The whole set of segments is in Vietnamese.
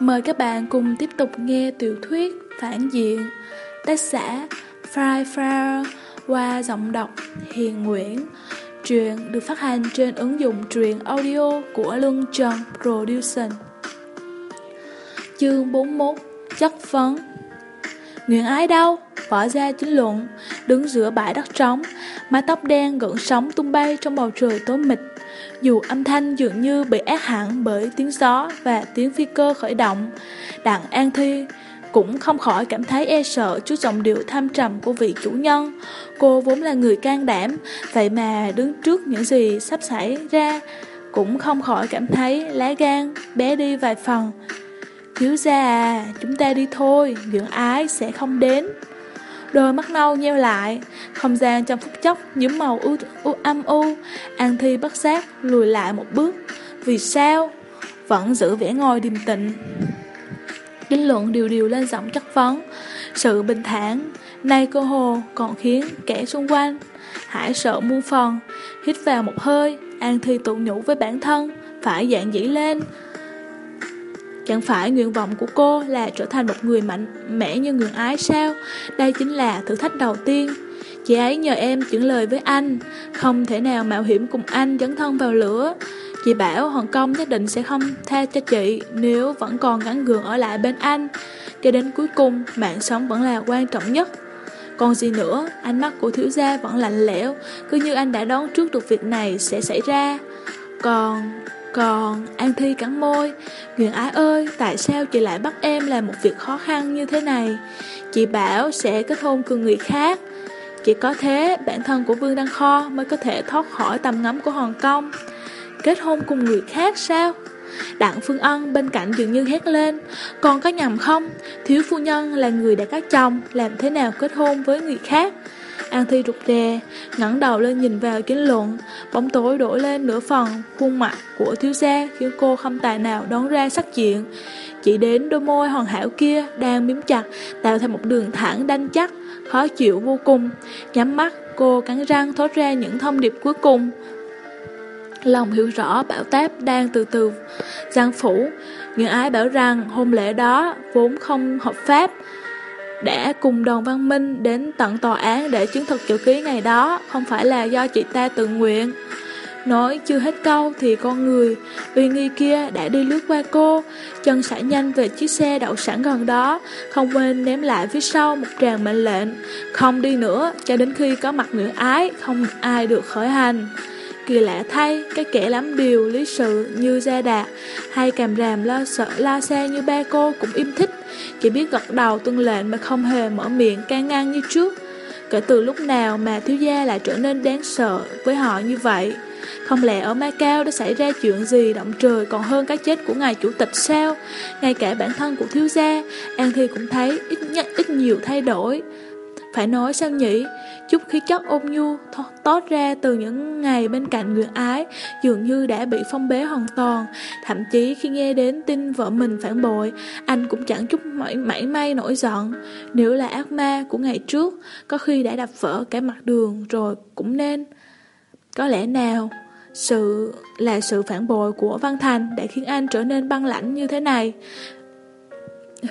Mời các bạn cùng tiếp tục nghe tiểu thuyết Phản diện tác giả Fry Fry qua giọng đọc Hiền Nguyễn. Truyện được phát hành trên ứng dụng truyện audio của Luân Trần Production. Chương 41 Chất phấn Nguyễn ái đâu? Võ ra chính luận, đứng giữa bãi đất trống, mái tóc đen gợn sóng tung bay trong bầu trời tối mịt. Dù âm thanh dường như bị ác hẳn bởi tiếng gió và tiếng phi cơ khởi động, đặng An Thi cũng không khỏi cảm thấy e sợ trước giọng điệu tham trầm của vị chủ nhân. Cô vốn là người can đảm, vậy mà đứng trước những gì sắp xảy ra, cũng không khỏi cảm thấy lá gan bé đi vài phần. Thiếu gia à, chúng ta đi thôi, dưỡng ái sẽ không đến. Đôi mắt nâu nheo lại, không gian trong phút chốc nhúm màu u, u âm u, An Thi bất giác lùi lại một bước. Vì sao? Vẫn giữ vẻ ngồi điềm tĩnh. Đinh luận điều điều lên giọng chất vấn. Sự bình thản, nay cơ hồ còn khiến kẻ xung quanh Hải sợ muôn phần, hít vào một hơi, An Thi tự nhủ với bản thân, phải dạng dĩ lên, Chẳng phải nguyện vọng của cô là trở thành một người mạnh mẽ như người ái sao? Đây chính là thử thách đầu tiên. Chị ấy nhờ em chuyển lời với anh, không thể nào mạo hiểm cùng anh dấn thân vào lửa. Chị bảo Hồng Kông nhất định sẽ không tha cho chị nếu vẫn còn gắn gượng ở lại bên anh. Cho đến cuối cùng, mạng sống vẫn là quan trọng nhất. Còn gì nữa, ánh mắt của thiếu gia vẫn lạnh lẽo, cứ như anh đã đoán trước được việc này sẽ xảy ra. Còn còn An Thi cắn môi Nguyễn Ái ơi, Tại sao chị lại bắt em làm một việc khó khăn như thế này? Chị bảo sẽ kết hôn cùng người khác. Chỉ có thế, Bản thân của Vương Đăng Kho Mới có thể thoát khỏi tầm ngắm của Hồng Kông. Kết hôn cùng người khác sao? Đặng Phương Ân bên cạnh dường như hét lên. Còn có nhầm không? Thiếu phu nhân là người đã có chồng, Làm thế nào kết hôn với người khác? An Thi rụt rè, ngẩng đầu lên nhìn vào kính luận, bóng tối đổi lên nửa phần khuôn mặt của thiếu gia khiến cô không tài nào đón ra sắc diện. Chỉ đến đôi môi hoàn hảo kia đang miếm chặt, tạo thành một đường thẳng đanh chắc, khó chịu vô cùng. Nhắm mắt, cô cắn răng thốt ra những thông điệp cuối cùng. Lòng hiểu rõ bảo táp đang từ từ giang phủ, những ai bảo rằng hôn lễ đó vốn không hợp pháp, đã cùng đoàn văn minh đến tận tòa án để chứng thực chữ ký này đó không phải là do chị ta tự nguyện. Nói chưa hết câu thì con người uy nghi kia đã đi lướt qua cô, chân xả nhanh về chiếc xe đậu sẵn gần đó, không quên ném lại phía sau một tràng mệnh lệnh, không đi nữa cho đến khi có mặt người ái, không ai được khởi hành. Kỳ lạ thay, cái kẻ lắm điều lý sự như Gia Đạt hay càm ràm lo sợ la xe như ba cô cũng im thích, chỉ biết gật đầu tuân lệnh mà không hề mở miệng can ngăn như trước. Kể từ lúc nào mà thiếu gia lại trở nên đáng sợ với họ như vậy? Không lẽ ở Macau đã xảy ra chuyện gì động trời còn hơn cái chết của ngài chủ tịch sao? Ngay cả bản thân của thiếu gia, An Thi cũng thấy ít nhất ít nhiều thay đổi. Phải nói sao nhỉ? Chút khí chất ôn nhu tót ra từ những ngày bên cạnh người ái dường như đã bị phong bế hoàn toàn. Thậm chí khi nghe đến tin vợ mình phản bội, anh cũng chẳng chút mảy, mảy may nổi giận. Nếu là ác ma của ngày trước, có khi đã đập vỡ cả mặt đường rồi cũng nên. Có lẽ nào, sự là sự phản bội của Văn Thành đã khiến anh trở nên băng lãnh như thế này.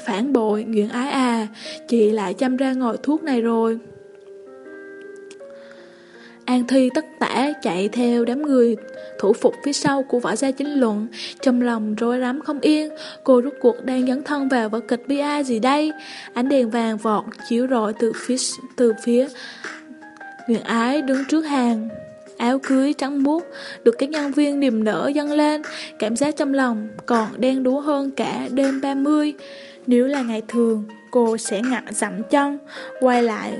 Phản bội, Nguyễn Ái à, chị lại chăm ra ngồi thuốc này rồi. An Thi tất tả chạy theo đám người thủ phục phía sau của võ gia chính luận, trong lòng rối rắm không yên, cô rút cuộc đang dấn thân vào vở kịch bi ai gì đây? Ánh đèn vàng vọt chiếu rọi từ phía từ phía Nguyễn Ái đứng trước hàng, áo cưới trắng muốt được các nhân viên niềm nở dâng lên, cảm giác trong lòng còn đen đúa hơn cả đêm 30. Nếu là ngày thường, cô sẽ ngặt dặm chân, quay lại,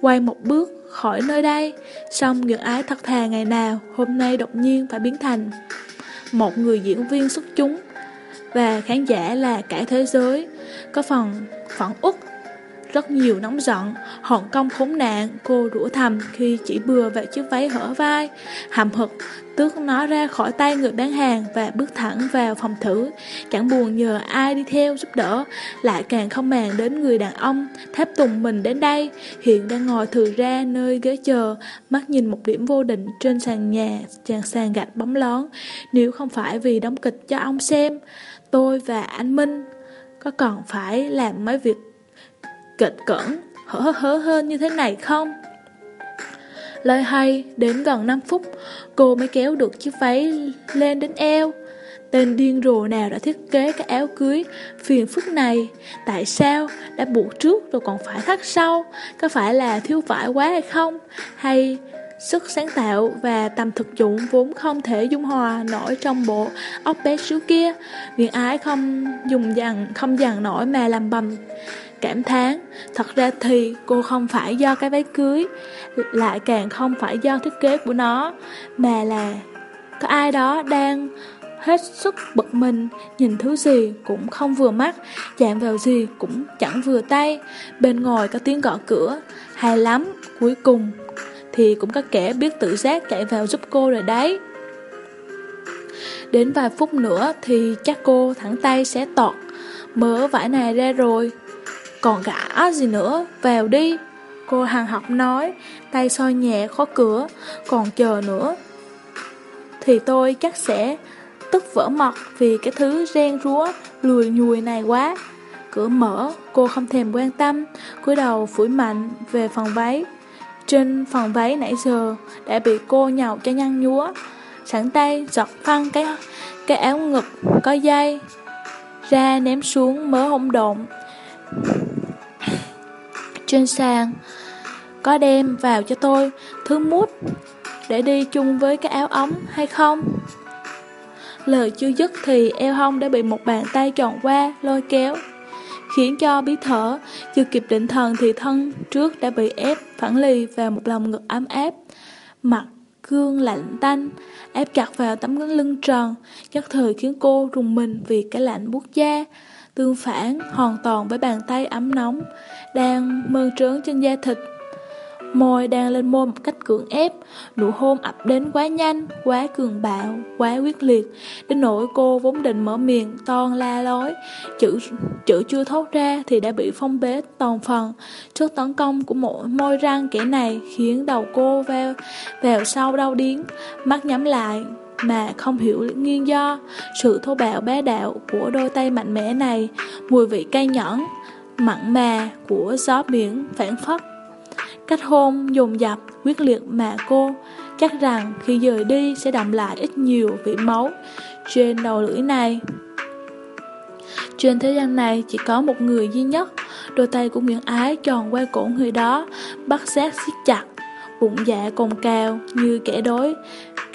quay một bước khỏi nơi đây. Xong những ái thật thà ngày nào, hôm nay đột nhiên phải biến thành một người diễn viên xuất chúng. Và khán giả là cả thế giới, có phần phản út, rất nhiều nóng giận, Hồng công khốn nạn, cô rủa thầm khi chỉ bừa vào chiếc váy hở vai, hầm hực, tước nó ra khỏi tay người bán hàng và bước thẳng vào phòng thử, chẳng buồn nhờ ai đi theo giúp đỡ, lại càng không màng đến người đàn ông tháp tùng mình đến đây, hiện đang ngồi thừa ra nơi ghế chờ, mắt nhìn một điểm vô định trên sàn nhà, chàng sàn gạch bóng lón, nếu không phải vì đóng kịch cho ông xem, tôi và anh Minh có còn phải làm mấy việc kịch cẩn, hở hớ hơn như thế này không? Lời hay, đến gần 5 phút, cô mới kéo được chiếc váy lên đến eo. Tên điên rồ nào đã thiết kế cái áo cưới phiền phức này? Tại sao đã buộc trước rồi còn phải thắt sau? Có phải là thiếu vải quá hay không? Hay sức sáng tạo và tầm thực dụng vốn không thể dung hòa nổi trong bộ ốc bé xíu kia? Nguyện ái không dùng dằn, không dằn nổi mà làm bầm cảm thán. Thật ra thì cô không phải do cái váy cưới, lại càng không phải do thiết kế của nó, mà là có ai đó đang hết sức bực mình, nhìn thứ gì cũng không vừa mắt, chạm vào gì cũng chẳng vừa tay. Bên ngoài có tiếng gõ cửa, hay lắm, cuối cùng thì cũng có kẻ biết tự giác chạy vào giúp cô rồi đấy. Đến vài phút nữa thì chắc cô thẳng tay sẽ tọt mỡ vải này ra rồi. Còn gã gì nữa, vào đi. Cô hàng học nói, tay soi nhẹ khó cửa, còn chờ nữa. Thì tôi chắc sẽ tức vỡ mật vì cái thứ ren rúa, lùi nhùi này quá. Cửa mở, cô không thèm quan tâm, cúi đầu phủi mạnh về phòng váy. Trên phòng váy nãy giờ đã bị cô nhậu cho nhăn nhúa, sẵn tay giọt phăng cái cái áo ngực có dây ra ném xuống mớ hỗn độn trên sàn. Có đem vào cho tôi thứ mút để đi chung với cái áo ống hay không? Lời chưa dứt thì eo hông đã bị một bàn tay tròn qua, lôi kéo, khiến cho bí thở chưa kịp định thần thì thân trước đã bị ép phản lì vào một lòng ngực ấm áp mặt cương lạnh tanh, ép chặt vào tấm ngấn lưng tròn nhất thời khiến cô rùng mình vì cái lạnh buốt da tương phản hoàn toàn với bàn tay ấm nóng đang mơn trớn trên da thịt. Môi đang lên môi một cách cưỡng ép, nụ hôn ập đến quá nhanh, quá cường bạo, quá quyết liệt, đến nỗi cô vốn định mở miệng toan la lối, chữ chữ chưa thốt ra thì đã bị phong bế toàn phần. Trước tấn công của một môi răng kẻ này khiến đầu cô vào vào sau đau điếng, mắt nhắm lại, mà không hiểu nguyên do sự thô bạo bá đạo của đôi tay mạnh mẽ này, mùi vị cay nhẫn, mặn mà của gió biển phản phất. Cách hôn dồn dập, quyết liệt mà cô chắc rằng khi rời đi sẽ đậm lại ít nhiều vị máu trên đầu lưỡi này. Trên thế gian này chỉ có một người duy nhất, đôi tay của Nguyễn Ái tròn quay cổ người đó, bắt giác siết chặt, bụng dạ cồn cào như kẻ đối.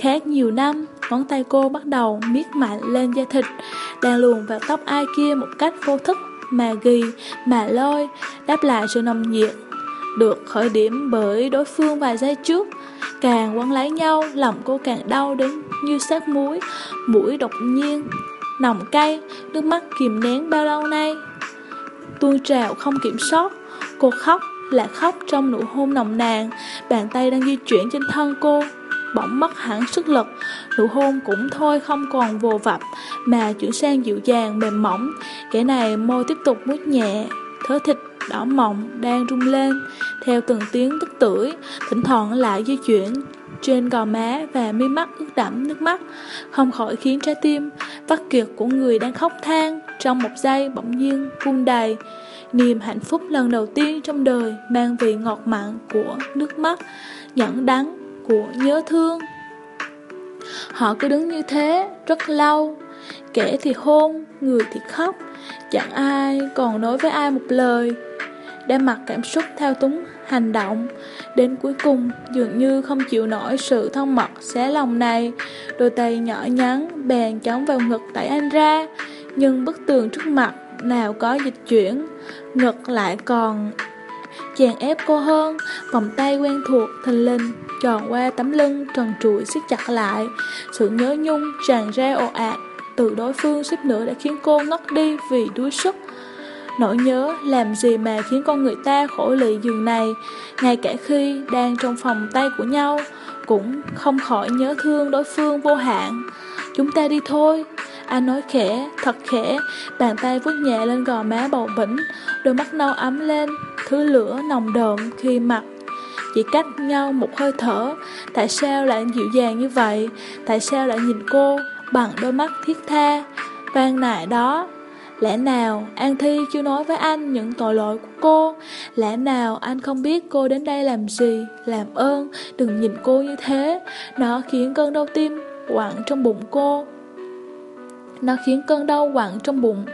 Khác nhiều năm, ngón tay cô bắt đầu miết mạnh lên da thịt, đang luồn vào tóc ai kia một cách vô thức mà ghi, mà lôi, đáp lại sự nồng nhiệt. Được khởi điểm bởi đối phương vài giây trước, càng quấn lấy nhau, lòng cô càng đau đến như sát muối, mũi đột nhiên, nồng cay, nước mắt kìm nén bao lâu nay. Tuôn trào không kiểm soát, cô khóc là khóc trong nụ hôn nồng nàn, bàn tay đang di chuyển trên thân cô, bỗng mất hẳn sức lực, nụ hôn cũng thôi không còn vô vập, mà chuyển sang dịu dàng mềm mỏng. Kẻ này môi tiếp tục mút nhẹ, thớ thịt đỏ mọng đang rung lên, theo từng tiếng tức tưởi, thỉnh thoảng lại di chuyển trên gò má và mi mắt ướt đẫm nước mắt, không khỏi khiến trái tim vắt kiệt của người đang khóc than trong một giây bỗng nhiên vung đầy. Niềm hạnh phúc lần đầu tiên trong đời mang vị ngọt mặn của nước mắt, nhẫn đắng của nhớ thương. Họ cứ đứng như thế rất lâu, kẻ thì hôn, người thì khóc, chẳng ai còn nói với ai một lời. Đã mặt cảm xúc theo túng hành động, đến cuối cùng dường như không chịu nổi sự thân mật xé lòng này, đôi tay nhỏ nhắn bèn chống vào ngực đẩy anh ra, nhưng bức tường trước mặt nào có dịch chuyển, ngực lại còn chèn ép cô hơn, vòng tay quen thuộc thình lình tròn qua tấm lưng trần trụi siết chặt lại. Sự nhớ nhung tràn ra ồ ạt từ đối phương suýt nữa đã khiến cô ngất đi vì đuối sức. Nỗi nhớ làm gì mà khiến con người ta khổ lị giường này Ngay cả khi đang trong phòng tay của nhau Cũng không khỏi nhớ thương đối phương vô hạn Chúng ta đi thôi Anh nói khẽ, thật khẽ Bàn tay vuốt nhẹ lên gò má bầu bỉnh Đôi mắt nâu ấm lên Thứ lửa nồng đậm khi mặt chỉ cách nhau một hơi thở. Tại sao lại dịu dàng như vậy? Tại sao lại nhìn cô Bằng đôi mắt thiết tha Van nại đó? Lẽ nào An Thi chưa nói với anh những tội lỗi của cô? Lẽ nào anh không biết cô đến đây làm gì? Làm ơn, đừng nhìn cô như thế. Nó khiến cơn đau tim quặn trong bụng cô. Nó khiến cơn đau quặn trong bụng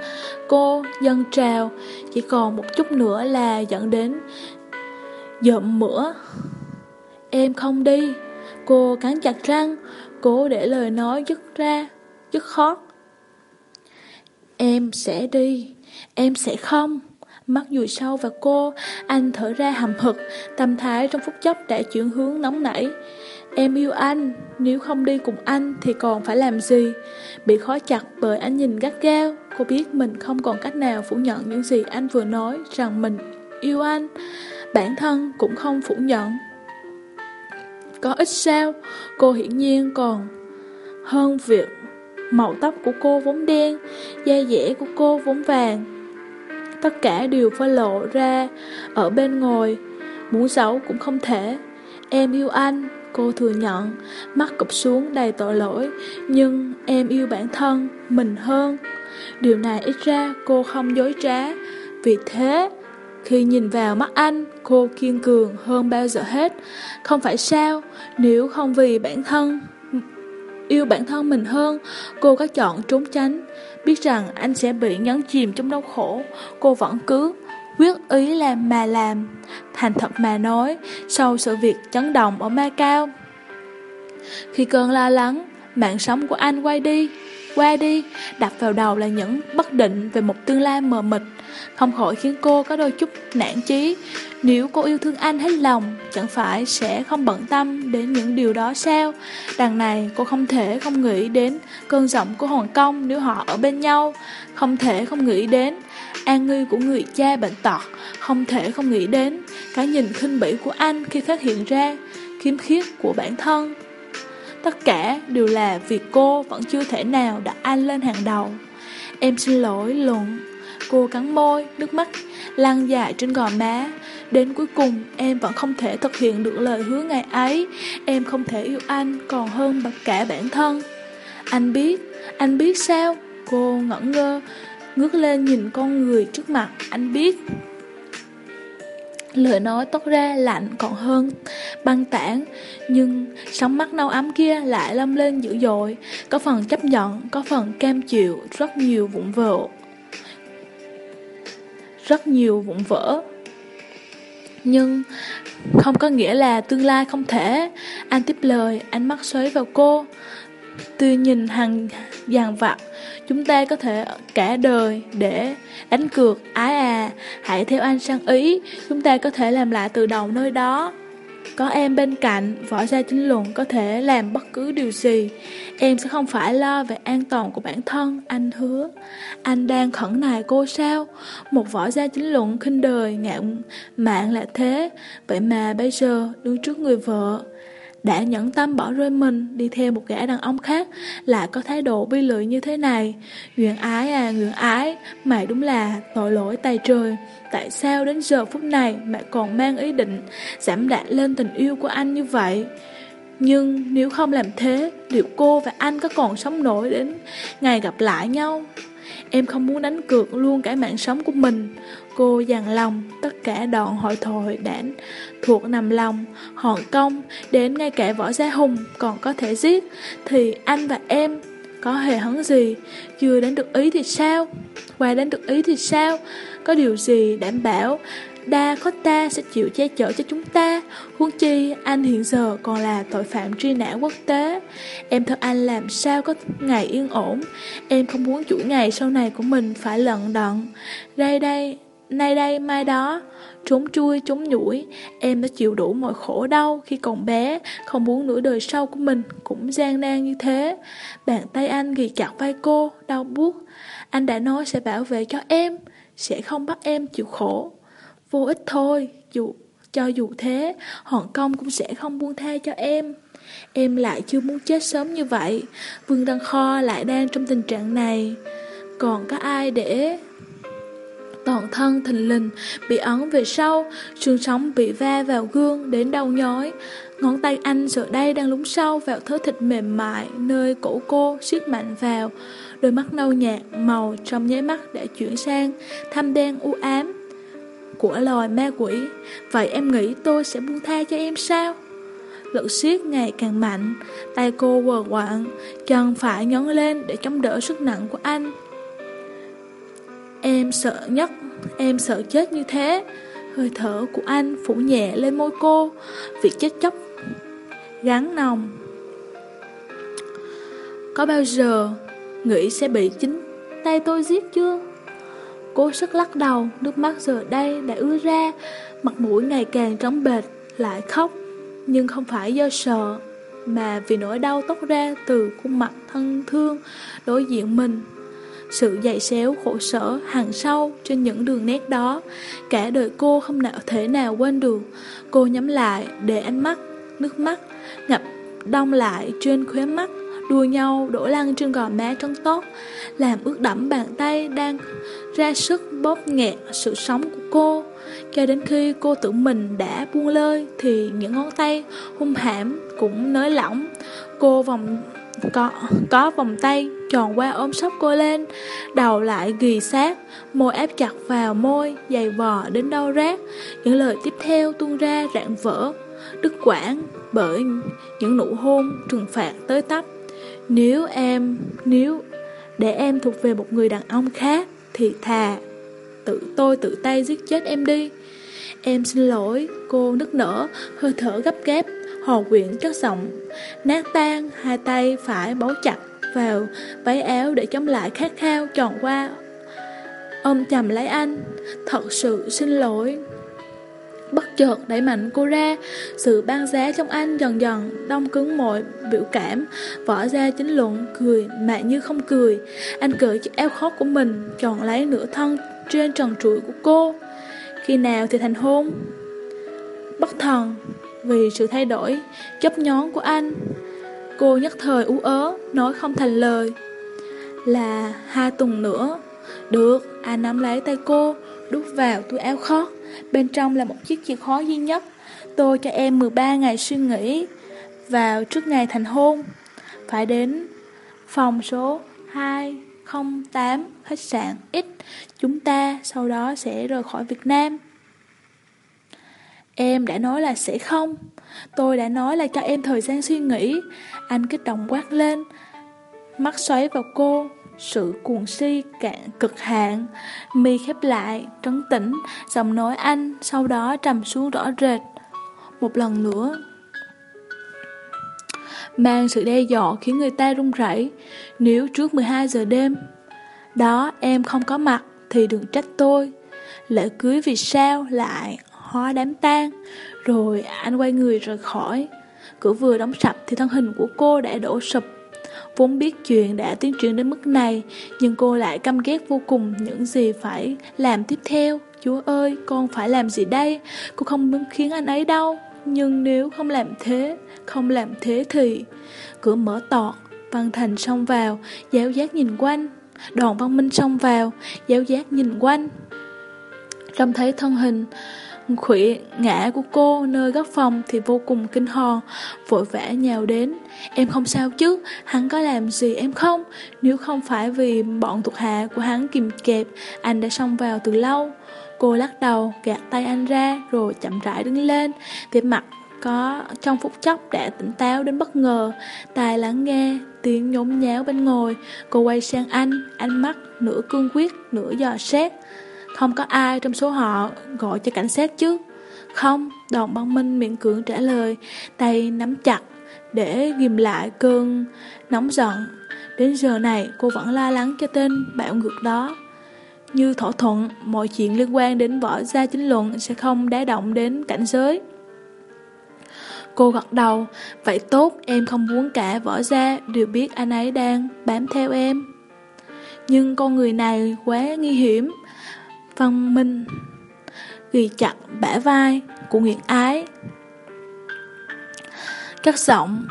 Cô, dâng trào. Chỉ còn một chút nữa là dẫn đến dậm mửa. Em không đi. Cô cắn chặt răng. Cố để lời nói dứt ra, Dứt khót Em sẽ đi. Em sẽ không. Mắt dùi sâu vào cô, Anh thở ra hầm hực, Tâm thái trong phút chốc đã chuyển hướng nóng nảy. Em yêu anh. Nếu không đi cùng anh thì còn phải làm gì? Bị khó chặt bởi anh nhìn gắt gao. Cô biết mình không còn cách nào phủ nhận những gì anh vừa nói Rằng mình yêu anh. Bản thân cũng không phủ nhận. Có ít sao Cô hiển nhiên còn hơn việc Màu tóc của cô vốn đen Da dẻ của cô vốn vàng. Tất cả đều phơi lộ ra Ở bên ngồi Muốn xấu cũng không thể. Em yêu anh Cô thừa nhận Mắt cụp xuống đầy tội lỗi Nhưng em yêu bản thân Mình hơn. Điều này ít ra cô không dối trá Vì thế khi nhìn vào mắt anh, cô kiên cường hơn bao giờ hết. Không phải sao, nếu không vì bản thân yêu bản thân mình hơn, cô có chọn trốn tránh. Biết rằng anh sẽ bị nhấn chìm trong đau khổ, cô vẫn cứ quyết ý làm mà làm. Thành thật mà nói, sau sự việc chấn động ở Macau, khi cơn lo lắng, mạng sống của anh quay đi, qua đi, đập vào đầu là những bất định về một tương lai mờ mịt, không khỏi khiến cô có đôi chút nản chí. Nếu cô yêu thương anh hết lòng, chẳng phải sẽ không bận tâm đến những điều đó sao? Đằng này cô không thể không nghĩ đến cơn giọng của Hồng Kông nếu họ ở bên nhau, không thể không nghĩ đến an nguy của người cha bệnh tật, không thể không nghĩ đến cái nhìn khinh bỉ của anh khi phát hiện ra khiếm khuyết của bản thân. Tất cả đều là vì cô vẫn chưa thể nào đặt anh lên hàng đầu. Em xin lỗi Luận. Cô cắn môi, nước mắt lăn dài trên gò má. Đến cuối cùng em vẫn không thể thực hiện được lời hứa ngày ấy. Em không thể yêu anh còn hơn bất cả bản thân. Anh biết, anh biết sao? Cô ngẩn ngơ, ngước lên nhìn con người trước mặt. Anh biết. Lời nói tốt ra lạnh còn hơn băng tảng. Nhưng sóng mắt nâu ấm kia lại lâm lên dữ dội. Có phần chấp nhận, có phần cam chịu Rất nhiều vụn vỡ. Rất nhiều vụn vỡ. Nhưng không có nghĩa là tương lai không thể. Anh tiếp lời, ánh mắt xoáy vào cô. Tuy nhìn hàng dàn vặt Chúng ta có thể cả đời để đánh cược. Ái à, hãy theo anh sang Ý Chúng ta có thể làm lại từ đầu nơi đó. Có em bên cạnh Võ gia chính luận có thể làm bất cứ điều gì. Em sẽ không phải lo về an toàn của bản thân Anh hứa. Anh đang khẩn nài cô sao? Một võ gia chính luận khinh đời ngạo mạn là thế. Vậy mà bây giờ đứng trước người vợ đã nhẫn tâm bỏ rơi mình đi theo một gã đàn ông khác lại có thái độ bi lụy như thế này. Nguyện ái à, nguyện ái, mày đúng là tội lỗi tay trời. Tại sao đến giờ phút này mẹ còn mang ý định giảm đạn lên tình yêu của anh như vậy? Nhưng nếu không làm thế, liệu cô và anh có còn sống nổi đến ngày gặp lại nhau? Em không muốn đánh cược luôn cả mạng sống của mình. Cô dằn lòng tất cả đoạn hội thoại đản thuộc nằm lòng, hòn công, đến ngay cả võ gia hùng còn có thể giết, thì anh và em có hề hấn gì, chưa đến được ý thì sao? Qua đến được ý thì sao? Có điều gì đảm bảo Đa ta sẽ chịu che chở cho chúng ta. Huống chi anh hiện giờ còn là tội phạm truy nã quốc tế. Em theo anh làm sao có ngày yên ổn? Em không muốn chuỗi ngày sau này của mình phải lận đận. Đây đây, nay đây mai đó. Trốn chui, trốn nhủi. Em đã chịu đủ mọi khổ đau khi còn bé Không muốn nửa đời sau của mình cũng gian nan như thế. Bàn tay anh ghi chặt vai cô, đau buốt. Anh đã nói sẽ bảo vệ cho em sẽ không bắt em chịu khổ. Vô ích thôi, dù cho dù thế, Hòn Công cũng sẽ không buông tha cho em. Em lại chưa muốn chết sớm như vậy, Vương Đăng Kho lại đang trong tình trạng này. Còn có ai để... Toàn thân thình lình, bị ấn về sau, xương sống bị va vào gương đến đau nhói. Ngón tay anh giờ đây đang lúng sâu vào thớ thịt mềm mại, nơi cổ cô siết mạnh vào. Đôi mắt nâu nhạt, màu trong nháy mắt đã chuyển sang, thâm đen u ám của loài ma quỷ. Vậy em nghĩ tôi sẽ buông tha cho em sao? Lực siết ngày càng mạnh, tay cô quờ quạng, chân phải nhón lên để chống đỡ sức nặng của anh. Em sợ nhất, em sợ chết như thế. Hơi thở của anh phủ nhẹ lên môi cô, việc chết chóc gắn nòng. Có bao giờ nghĩ sẽ bị chính tay tôi giết chưa? Cố sức lắc đầu, nước mắt giờ đây đã ứa ra, mặt mũi ngày càng trống bệt, lại khóc. Nhưng không phải do sợ, mà vì nỗi đau tóc ra từ khuôn mặt thân thương đối diện mình. Sự dày xéo khổ sở hàng sâu trên những đường nét đó, cả đời cô không nào thể nào quên được. Cô nhắm lại để ánh mắt, nước mắt ngập đông lại trên khóe mắt đua nhau đổ lăn trên gò má trắng tốt, làm ướt đẫm bàn tay đang ra sức bóp nghẹt sự sống của cô. Cho đến khi cô tưởng mình đã buông lơi thì những ngón tay hung hãm cũng nới lỏng. Cô vòng có, có vòng tay tròn qua ôm sóc cô lên, đầu lại ghi sát, môi áp chặt vào môi, dày vò đến đau rát. Những lời tiếp theo tuôn ra rạn vỡ, đứt quãng bởi những nụ hôn trừng phạt tới tấp. Nếu em, nếu để em thuộc về một người đàn ông khác thì thà tự tôi tự tay giết chết em đi. Em xin lỗi, cô nức nở, hơi thở gấp gáp, hò quyện chất giọng, nát tan, hai tay phải bấu chặt vào váy áo để chống lại khát khao tròn qua. Ôm chầm lấy anh, thật sự xin lỗi. Bất chợt đẩy mạnh cô ra. Sự ban giá trong anh dần dần Đông cứng mọi biểu cảm, Vỏ ra chính luận, cười mà như không cười. Anh cởi chiếc eo khóc của mình Tròn lấy nửa thân trên trần trụi của cô. Khi nào thì thành hôn? Bất thần, Vì sự thay đổi chấp nhón của anh. Cô nhất thời ú ớ, Nói không thành lời. Là hai tuần nữa, Được, Anh nắm lấy tay cô. Đút vào túi áo khoác Bên trong là một chiếc chìa khóa duy nhất. Tôi cho em 13 ngày suy nghĩ Vào trước ngày thành hôn. Phải đến phòng số 208 khách sạn X. Chúng ta sau đó sẽ rời khỏi Việt Nam. Em đã nói là sẽ không. Tôi đã nói là cho em thời gian suy nghĩ. Anh kích động quát lên. Mắt xoáy vào cô sự cuồng si cạn cực hạn. Mi khép lại, trấn tĩnh Giọng nói anh Sau đó trầm xuống rõ rệt. Một lần nữa Mang sự đe dọa khiến người ta run rẩy. Nếu trước 12 giờ đêm Đó em không có mặt Thì đừng trách tôi. Lễ cưới vì sao lại hóa đám tang? Rồi anh quay người rời khỏi. Cửa vừa đóng sập thì thân hình của cô đã đổ sụp. Vốn biết chuyện đã tiến triển đến mức này, nhưng cô lại căm ghét vô cùng những gì phải làm tiếp theo. Chúa ơi, con phải làm gì đây? Cô không muốn khiến anh ấy đau. Nhưng nếu không làm thế, không làm thế thì... Cửa mở tọt, Văn Thành xông vào, giáo giác nhìn quanh. Đoàn Văn Minh xông vào, giáo giác nhìn quanh. Trông thấy thân hình Khủy ngã của cô nơi góc phòng thì vô cùng kinh hồn, vội vã nhào đến. Em không sao chứ, hắn có làm gì em không? Nếu không phải vì bọn thuộc hạ của hắn kìm kẹp, anh đã xông vào từ lâu. Cô lắc đầu, gạt tay anh ra, rồi chậm rãi đứng lên, vẻ mặt có trong phút chốc đã tỉnh táo đến bất ngờ, tài lắng nghe, tiếng nhốn nháo bên ngồi, cô quay sang anh, ánh mắt nửa cương quyết, nửa dò xét. Không có ai trong số họ gọi cho cảnh sát chứ. Không, đoàn băng minh miệng cưỡng trả lời Tay nắm chặt để ghim lại cơn nóng giận. Đến giờ này cô vẫn lo lắng cho tên bạo ngược đó. Như thỏa thuận, mọi chuyện liên quan đến võ gia chính luận sẽ không đá động đến cảnh giới. Cô gật đầu, vậy tốt em không muốn cả võ gia đều biết anh ấy đang bám theo em. Nhưng con người này quá nguy hiểm văn minh Ghi chặt bả vai của Nguyễn Ái. Các giọng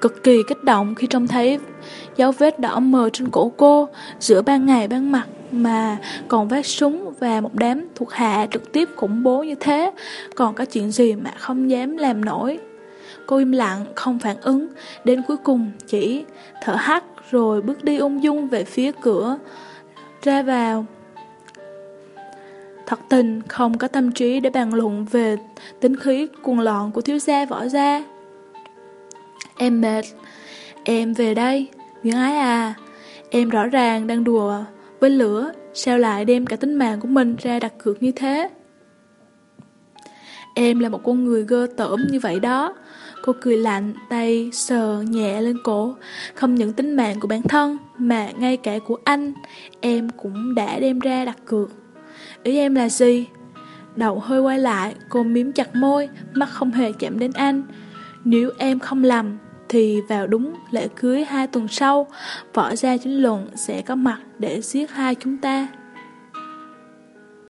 Cực kỳ kích động khi trông thấy dấu vết đỏ mờ trên cổ cô Giữa ban ngày ban mặt mà còn vác súng và một đám thuộc hạ trực tiếp khủng bố như thế. Còn có chuyện gì mà không dám làm nổi? Cô im lặng, không phản ứng. Đến cuối cùng chỉ thở hắt rồi bước đi ung dung về phía cửa Ra vào. Thật tình không có tâm trí để bàn luận về tính khí cuồng loạn của thiếu gia võ gia. Em mệt. Em về đây. Nguyễn ái à Em rõ ràng đang đùa với lửa Sao lại đem cả tính mạng của mình ra đặt cược như thế? Em là một con người gơ tởm như vậy đó. Cô cười lạnh, tay sờ nhẹ lên cổ. Không những tính mạng của bản thân Mà ngay cả của anh Em cũng đã đem ra đặt cược. Ý em là gì? Đầu hơi quay lại, Cô miếm chặt môi, Mắt không hề chạm đến anh Nếu em không lầm, Thì vào đúng lễ cưới hai tuần sau, Võ gia chính luận sẽ có mặt để giết hai chúng ta